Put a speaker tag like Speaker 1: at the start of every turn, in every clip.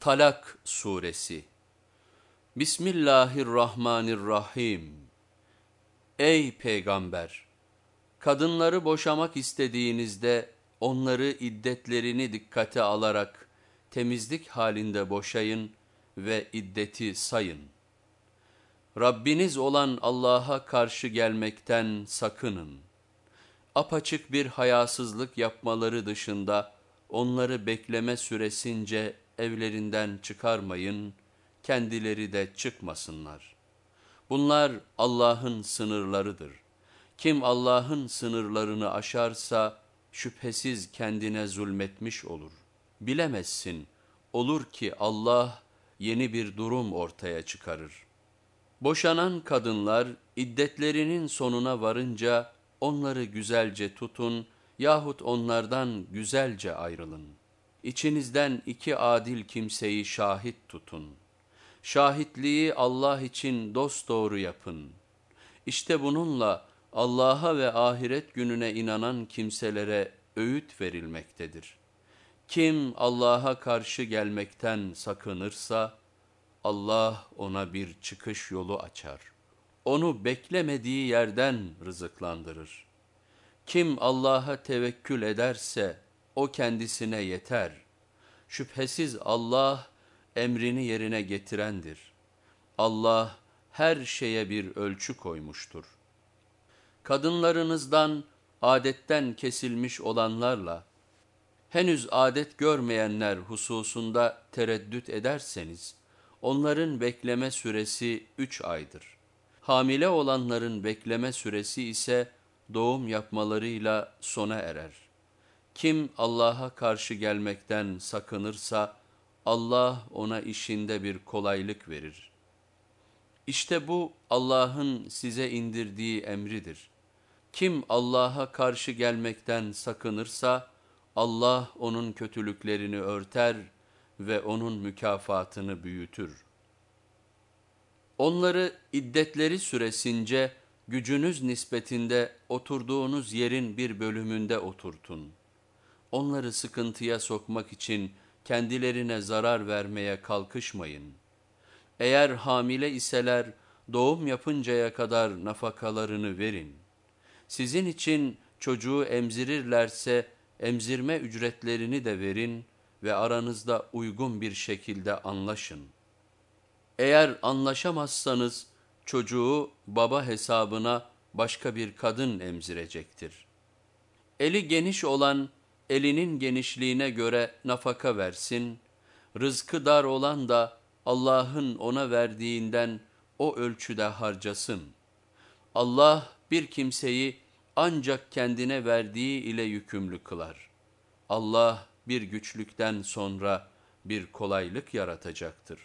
Speaker 1: Talak Suresi Bismillahirrahmanirrahim Ey Peygamber! Kadınları boşamak istediğinizde onları iddetlerini dikkate alarak temizlik halinde boşayın ve iddeti sayın. Rabbiniz olan Allah'a karşı gelmekten sakının. Apaçık bir hayasızlık yapmaları dışında onları bekleme süresince evlerinden çıkarmayın, kendileri de çıkmasınlar. Bunlar Allah'ın sınırlarıdır. Kim Allah'ın sınırlarını aşarsa şüphesiz kendine zulmetmiş olur. Bilemezsin, olur ki Allah yeni bir durum ortaya çıkarır. Boşanan kadınlar iddetlerinin sonuna varınca onları güzelce tutun yahut onlardan güzelce ayrılın. İçinizden iki adil kimseyi şahit tutun. Şahitliği Allah için dosdoğru yapın. İşte bununla Allah'a ve ahiret gününe inanan kimselere öğüt verilmektedir. Kim Allah'a karşı gelmekten sakınırsa, Allah ona bir çıkış yolu açar. Onu beklemediği yerden rızıklandırır. Kim Allah'a tevekkül ederse o kendisine yeter. Şüphesiz Allah emrini yerine getirendir. Allah her şeye bir ölçü koymuştur. Kadınlarınızdan adetten kesilmiş olanlarla, henüz adet görmeyenler hususunda tereddüt ederseniz, onların bekleme süresi üç aydır. Hamile olanların bekleme süresi ise doğum yapmalarıyla sona erer. Kim Allah'a karşı gelmekten sakınırsa, Allah ona işinde bir kolaylık verir. İşte bu Allah'ın size indirdiği emridir. Kim Allah'a karşı gelmekten sakınırsa, Allah onun kötülüklerini örter ve onun mükafatını büyütür. Onları iddetleri süresince gücünüz nispetinde oturduğunuz yerin bir bölümünde oturtun. Onları sıkıntıya sokmak için kendilerine zarar vermeye kalkışmayın. Eğer hamile iseler doğum yapıncaya kadar nafakalarını verin. Sizin için çocuğu emzirirlerse emzirme ücretlerini de verin ve aranızda uygun bir şekilde anlaşın. Eğer anlaşamazsanız çocuğu baba hesabına başka bir kadın emzirecektir. Eli geniş olan elinin genişliğine göre nafaka versin, rızkı dar olan da Allah'ın ona verdiğinden o ölçüde harcasın. Allah bir kimseyi ancak kendine verdiği ile yükümlü kılar. Allah bir güçlükten sonra bir kolaylık yaratacaktır.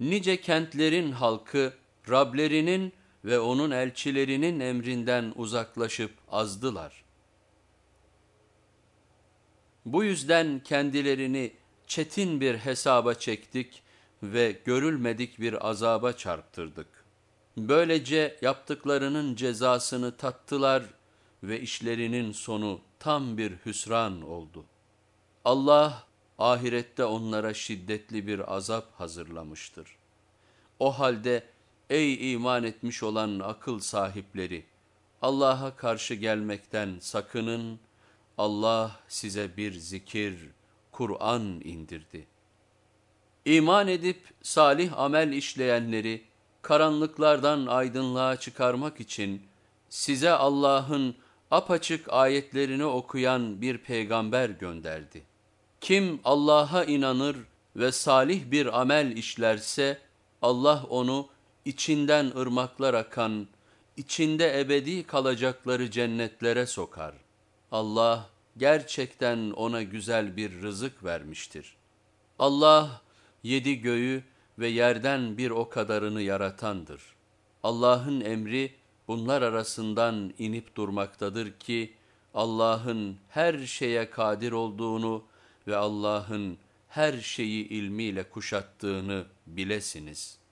Speaker 1: Nice kentlerin halkı Rablerinin ve onun elçilerinin emrinden uzaklaşıp azdılar. Bu yüzden kendilerini çetin bir hesaba çektik ve görülmedik bir azaba çarptırdık. Böylece yaptıklarının cezasını tattılar ve işlerinin sonu tam bir hüsran oldu. Allah ahirette onlara şiddetli bir azap hazırlamıştır. O halde ey iman etmiş olan akıl sahipleri, Allah'a karşı gelmekten sakının, Allah size bir zikir, Kur'an indirdi. İman edip salih amel işleyenleri karanlıklardan aydınlığa çıkarmak için size Allah'ın apaçık ayetlerini okuyan bir peygamber gönderdi. Kim Allah'a inanır ve salih bir amel işlerse Allah onu içinden ırmaklar akan, içinde ebedi kalacakları cennetlere sokar. Allah gerçekten ona güzel bir rızık vermiştir. Allah yedi göğü ve yerden bir o kadarını yaratandır. Allah'ın emri bunlar arasından inip durmaktadır ki Allah'ın her şeye kadir olduğunu ve Allah'ın her şeyi ilmiyle kuşattığını bilesiniz.''